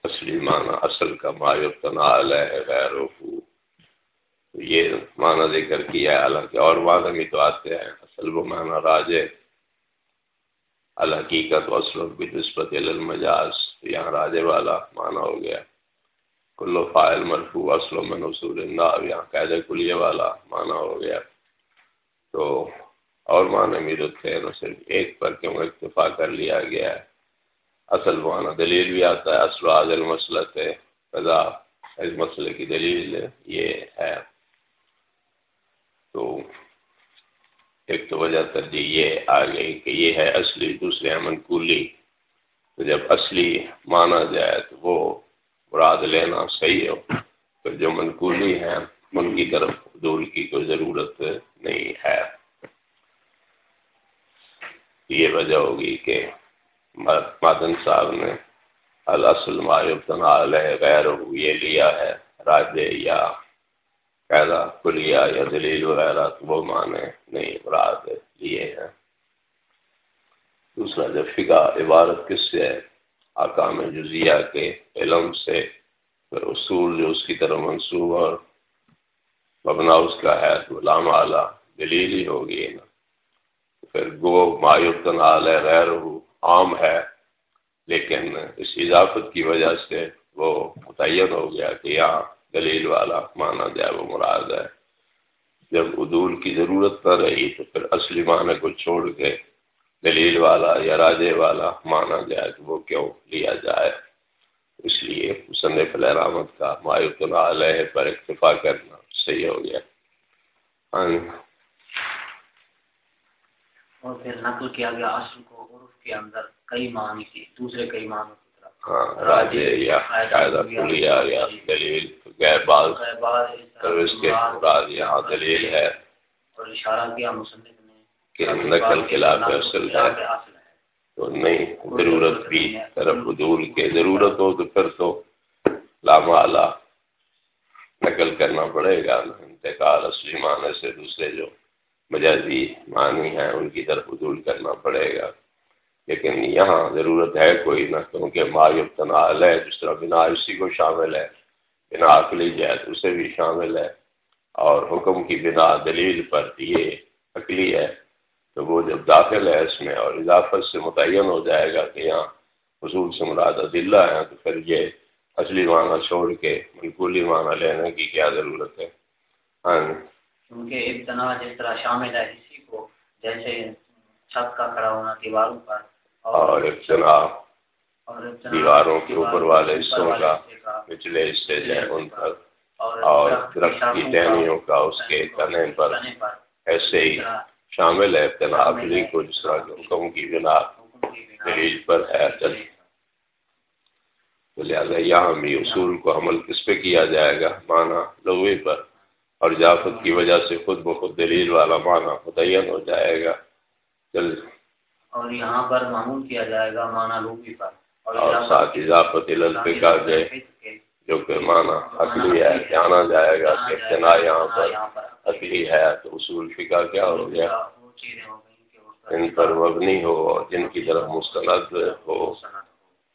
اصلی معنی اصل کا مایوب تنال ہے، غیر یہ معنی ذکر کیا ہے۔ حالانکہ اور معنی بھی تو آتے ہیں۔ اصل وہ معنی راج ہے۔ الحقیقت اصل بھی نسبت المجاز۔ یہاں راجے والا معنی ہو گیا۔ کلو فائل مرفوع، اصل میں نصول یہاں قید کلیہ والا معنی ہو گیا۔ تو اور معنی میرے تھے صرف ایک پر کیوں اکتفا کر لیا گیا ہے؟ اصل معنی دلیل بھی آتا ہے اصل عادل مسئلہ ہے فضا اس مسئلے کی دلیل یہ ہے۔ تو ایک تو وجہ ترجیح یہ آ گئی کہ یہ ہے اصلی، دوسرے امن کولی تو جب اصلی مانا جائے تو وہ مراد لینا صحیح ہو پھر جو منقولی ہے ان کی طرف دور کی کوئی ضرورت نہیں ہے۔ یہ وجہ ہوگی کہ مادن صاحب نے الاصل علیہ غیر یہ لیا ہے، راجے یا قیدا کلیا یا دلیل وغیرہ تو وہ معنی نہیں، مراد لیے ہیں دوسرا جب فقہ عبارت کس سے ہے؟ آکام جزیہ کے علم سے۔ پھر اصول جو اس کی طرح منصوب اور مبنا اس کا ہے، تو لام اعلیٰ دلیل ہی ہوگی نا۔ پھر گو مایوتن اعلی غیر عام ہے، لیکن اس اضافت کی وجہ سے وہ متعین ہو گیا کہ یہاں دلیل والا مانا جائے وہ مراد ہے۔ جب عدول کی ضرورت نہ رہی تو پھر اصلی معنی کو چھوڑ کے دلیل والا یا راجے والا مانا جائے تو وہ کیوں لیا جائے؟ اس لیے مصنف الرحمت کا مایوتن علیہ پر اکتفا کرنا۔ صحیح ہو گیا۔ ہاں اور پھر نقل کیا گیا اصل کو عرف کے اندر کئی معنی دوسرے کئی معنی کی طرف۔ ہاں راجے یا قاعدہ کلیہ یا دلیل غیر بعض سروس کے مراد یہاں دلیل ہے اور اشارہ کیا مصنف نے کہ نقل خلاف اصل ہے۔ تو نہیں ضرورت بھی طرف حضور کے ضرورت ہو تو پھر تو لامہ اللہ نقل کرنا پڑے گا۔ انتقال اصلی معنی سے دوسرے جو مجازی معنی ہیں، ان کی طرف حضول کرنا پڑے گا۔ لیکن یہاں ضرورت ہے کوئی نہ، کیونکہ مایوب تنال ہے جس طرح بنا اسی کو شامل ہے۔ بنا عقلی جائے تو اسے بھی شامل ہے۔ اور حکم کی بنا دلیل پر یہ عقلی ہے۔ تو وہ جب داخل ہے اس میں اور اضافت سے متعین ہو جائے گا کہ یہاں حصول سے مراد دلہ ہے تو پھر یہ اصلی معنی چھوڑ کے منقولی معنی لینے کی کیا ضرورت ہے۔ ہاں کیونکہ ابتنا جس طرح شامل ہے اسی کو جیسے چھت کا کھڑا ہونا دیواروں پر اور ابتنا دیواروں کے اوپر والے حصوں کا پچھلے حصے جو ہے ان پر۔ اور درخت کی ٹہنیوں کا اس کے تنے پر ایسے ہی شامل ہے ابتنا کو جس طرح حکم کی بنا دلیل پر ہے۔ چل لہٰذا یہاں بھی اصول کو عمل کس پہ کیا جائے گا؟ معنی لغوی پر۔ اور جافت کی وجہ سے خود بخود دلیل والا معنی متعین ہو جائے گا۔ چل۔ اور یہاں پر معمول کیا جائے گا معنی لغوی پر۔ اور ساتھ اضافت کا جائے جو کہ معنی عقلی ہے جانا جائے گا کہ ابتنا یہاں پر عقلی ہے تو اصول فقہ کیا ہو گیا؟ ان پر مبنی ہو اور جن کی طرف مستند ہو۔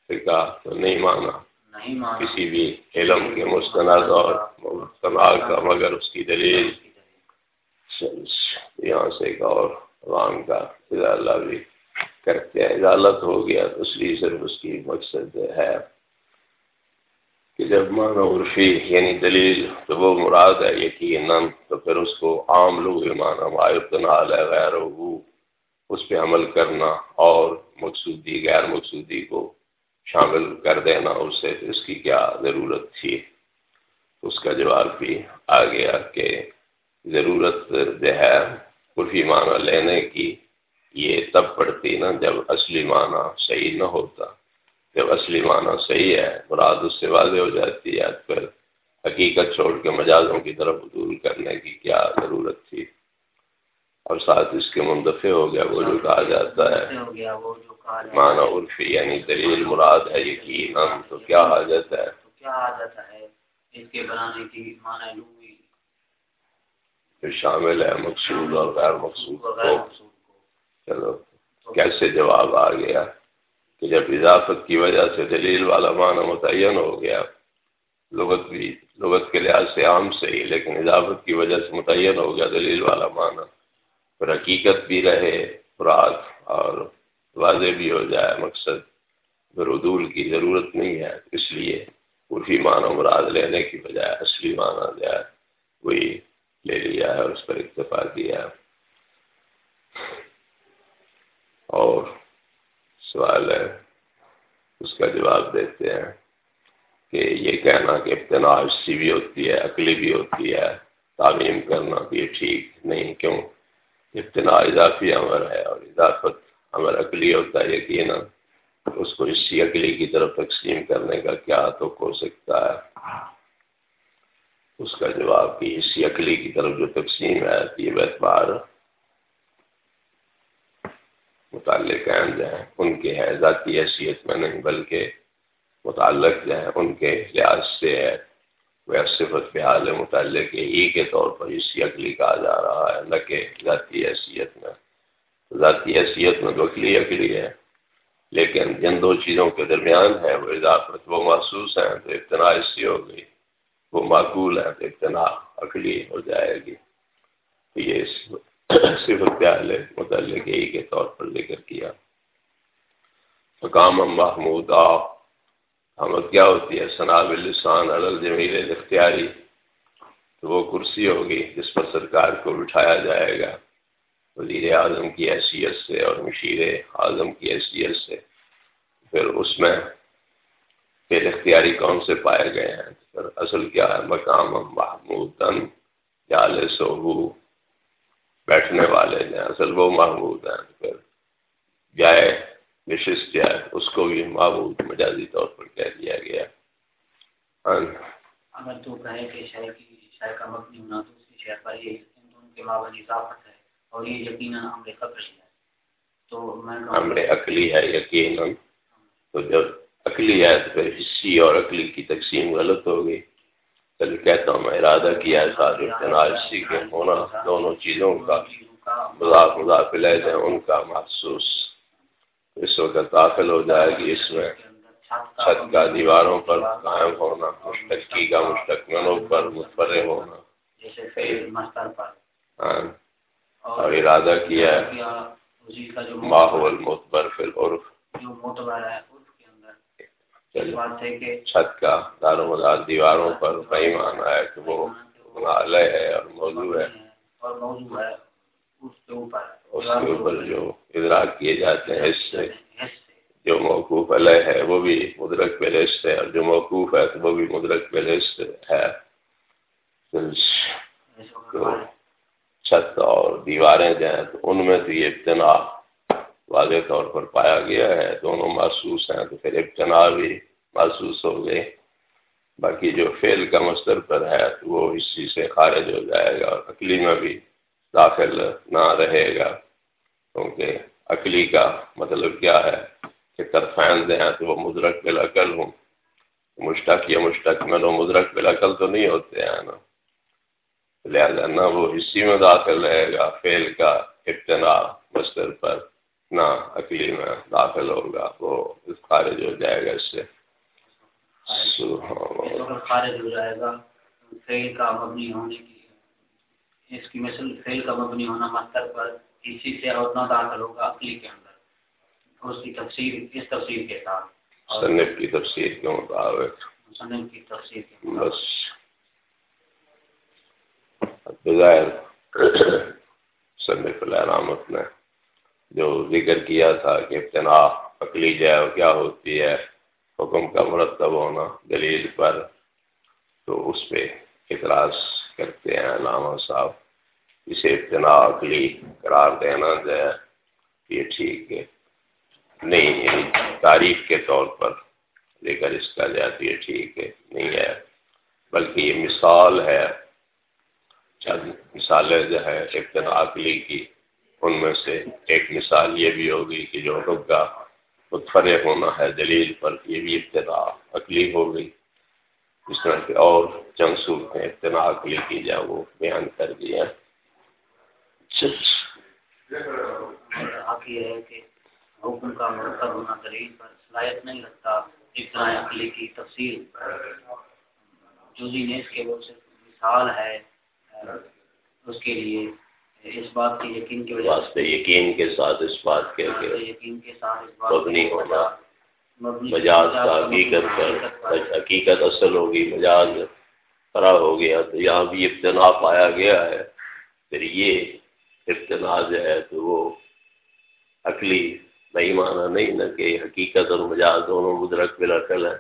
فقہ تو نہیں مانا کسی بھی علم کے مستند اور مستناد کا مگر اس کی دلیل۔ یہاں سے ایک اور عوام کا اللہ بھی کرتے ہیں۔ اجالت ہو گیا تو اس لیے صرف اس کی مقصد ہے کہ جب معنی عرفی یعنی دلیل تو وہ مراد ہے یقیناً تو پھر اس کو عام لوگ معنی مایوبنا غیر اس پہ عمل کرنا اور مقصودی غیر مقصودی کو شامل کر دینا اسے، اس کی کیا ضرورت تھی؟ اس کا جواب بھی آ گیا کہ ضرورت جو ہے عرفی معنی لینے کی یہ تب پڑتی نا جب اصلی معنی صحیح نہ ہوتا۔ جب اصلی معنی صحیح ہے، مراد اس سے واضح ہو جاتی ہے۔ پھر حقیقت چھوڑ کے مجازوں کی طرف عدول کرنے کی کیا ضرورت تھی؟ اور ساتھ اس کے منتفع ہو گیا وہ جو کہا جاتا ہے۔ معنی عرفی یعنی دلیل مراد ہے یقیناً تو کیا حاجت ہے؟ پھر شامل ہے مقصود اور غیر مقصود کو۔ چلو کیسے جواب آ گیا؟ کہ جب اضافت کی وجہ سے دلیل والا معنی متعین ہو گیا لغت بھی لغت کے لحاظ سے عام سے ہی لیکن اضافت کی وجہ سے متعین ہو گیا دلیل والا معنی۔ پھر حقیقت بھی رہے مراد اور واضح بھی ہو جائے، مقصد پھر عدول کی ضرورت نہیں ہے۔ اس لیے عرفی معنی مراد لینے کی بجائے اصلی معنی جو ہے، وہی لے لیا ہے اور اس پر اتفاق کیا ہے۔ اور سوال ہے، اس کا جواب دیتے ہیں کہ یہ کہنا کہ ابتنا حصی بھی ہوتی ہے، عقلی بھی ہوتی ہے، تعلیم کرنا بھی ٹھیک نہیں، کیوں؟ ابتنا اضافی امر ہے اور اضافت امر عقلی ہوتا ہے یقیناً اس کو اسی عقلی کی طرف تقسیم کرنے کا کیا تو ہو سکتا ہے؟ اس کا جواب کہ اسی عقلی کی طرف جو تقسیم ہے، یہ اعتبار متعلق ہیں جو ہیں، ان کے ہے ذاتی حیثیت میں نہیں، بلکہ متعلق جو ہے ان کے لحاظ سے ہے۔ وہ صفت کے حال متعلق ہی کے طور پر اسی عقلی کہا جا رہا ہے، نہ کہ ذاتی حیثیت میں۔ ذاتی حیثیت میں تو عقلی عقلی ہے، لیکن جن دو چیزوں کے درمیان ہے، وہ اضافت وہ محسوس ہیں تو ابتنا ایسی ہو گئی، وہ معقول ہے تو ابتنا عقلی ہو جائے گی۔ تو یہ صفت پیال متعلق ہی کے طور پر ذکر کیا۔ مقام محمود آ حمد کیا ہوتی ہے؟ ثناب السان جمیل اختیاری تو وہ کرسی ہوگی جس پر سرکار کو بٹھایا جائے گا۔ وزیر اعظم کی حیثیت سے اور مشیر اعظم کی حیثیت سے۔ پھر اس میں پھر اختیاری کون سے پائے گئے ہیں؟ پھر اصل کیا ہے؟ مقام محمود جال سہو بیٹھنے والے ہیں۔ اصل وہ محمود ہیں۔ پھر جائے نشست جائے اس کو بھی محمود مجازی طور پر کہہ دیا گیا۔ اگر تو کہے کہ شہر کی کا مبنی ہونا دوسری شہر پر یہ ان کے مابل اضافت ہے اور یہ یقیناً ہے۔ تو میں عقلی ہے یقیناً۔ تو جب عقلی ہے تو پھر حصی اور عقلی کی تقسیم غلط ہو گئی۔ چل کہتا ہوں میں ارادہ کیا ہے سارے حصی کے ہونا دونوں چیزوں کا مذاق مذاق جائیں ان کا محسوس اس وقت داخل ہو جائے گی اس میں چھت کا دیواروں پر قائم ہونا مشتقی کا مستقملوں پر متفر ہونا۔ ہاں۔ اور ارادہ کیا ہے۔ ماحول متبر فی العرف۔ چھت کا دار و مدار دیواروں پر پیمان ہے کہ وہ علیہ ہے۔ اور موضوع ہے۔ اس کے اوپر جو ادراک کیے جاتے ہیں حصے جو موقوف علیہ ہے وہ بھی مدرک پہلس ہے اور جو موقوف ہے تو وہ بھی مدرک پہلس ہے تو چھت اور دیواریں جو ہیں تو ان میں تو یہ ابتنا واضح طور پر پایا گیا ہے دونوں محسوس ہیں تو پھر ابتنا بھی محسوس ہو گئے۔ باقی جو فیل کا مستر پر ہے تو وہ اس چیز سے خارج ہو جائے گا اور عقلی میں بھی داخل نہ رہے گا۔ کیونکہ عقلی کا مطلب کیا ہے کہ ترفین دے ہیں تو وہ مدرک بالعقل ہوں۔ مشتق یا مشتق میں تو مدرک بالعقل تو نہیں ہوتے ہیں نا۔ لہذا نہ وہ حصی میں داخل رہے گا فیل کا ابتنا مستر پر نہ عقلی میں داخل ہوگا۔ وہ خارج ہو جائے گا اس سے۔ خارج ہو جائے گا۔ فیل کا مبنی ہونے کی اس کی مثل فیل کا مبنی ہونا مستر پر اسی سے اور نہ داخل ہوگا عقلی کے اندر۔ اس کی تفسیر اس تفسیر کے ساتھ۔ صنف کی تفسیر کے مطابق صنف کی تفسیر کے بس۔ بظاہر صنف الرامت نے جو ذکر کیا تھا کہ ابتنا عقلی جائے کیا ہوتی ہے حکم کا مرتب ہونا دلیل پر تو اس پہ اعتراض کرتے ہیں، علامہ صاحب اسے ابتنا عقلی قرار دینا جو ہے، یہ ٹھیک ہے۔ نہیں یعنی تعریف کے طور پر لے کر اس کا جاتی یہ ٹھیک ہے، نہیں ہے۔ بلکہ یہ مثال ہے، چند مثالیں جو ہے ابتدا عقلی کی، ان میں سے ایک مثال یہ بھی ہوگی کہ جو حکم کا متفرق ہونا ہے، دلیل پر یہ بھی ابتدا عقلی ہو گئی اس طرح کے اور چند صورتیں ابتدا عقلی کی جائے وہ بیان کر دیا ہے۔ کہ حکم کا مرتب ہونا دلیل پر صلاحیت نہیں رکھتا ابتدا عقلی کی تفصیل۔ جوزی نیس کے وہ مثال ہے اس کے لیے اس بات کی یقین کی وجہ سے یقین کے ساتھ اس بات کے یقین کے ساتھ اس بات مبنی ہونا۔ مجاز کا حقیقت پر حقیقت اصل ہوگی مجاز فرا ہو گیا تو یہاں بھی ابتنا پایا گیا ہے۔ پھر یہ ابتنا جو ہے تو وہ عقلی نہیں مانا نہیں نہ کہ حقیقت اور مجاز دونوں مدرک بالعقل ہیں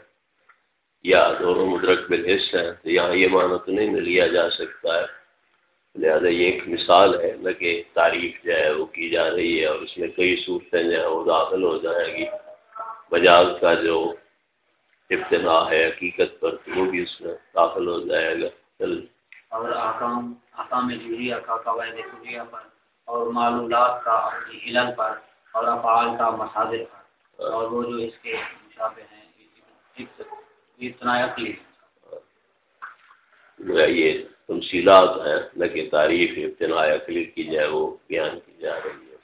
یا دونوں مدرک بالحص ہیں تو یہاں یہ مانا تو نہیں نہ لیا جا سکتا ہے۔ لہٰذا یہ ایک مثال ہے نہ کہ تعریف جو ہے وہ کی جا رہی ہے اور اس میں کئی صورتیں جو ہے وہ داخل ہو جائے گی۔ بجاز کا جو ابتدا ہے حقیقت پر وہ بھی اس میں داخل ہو جائے گا۔ چل اور آکام آکام جوریہ کا قواعد جوریہ پر اور معلومات کا علم پر اور افعال کا مساجر پر۔ اور وہ جو اس کے مشابہ ہیں اتنا عقلی یہ تمثیلات ہیں نہ کہ تعریف ابتنا عقلی کی جائے وہ بیان کی جا رہی ہے۔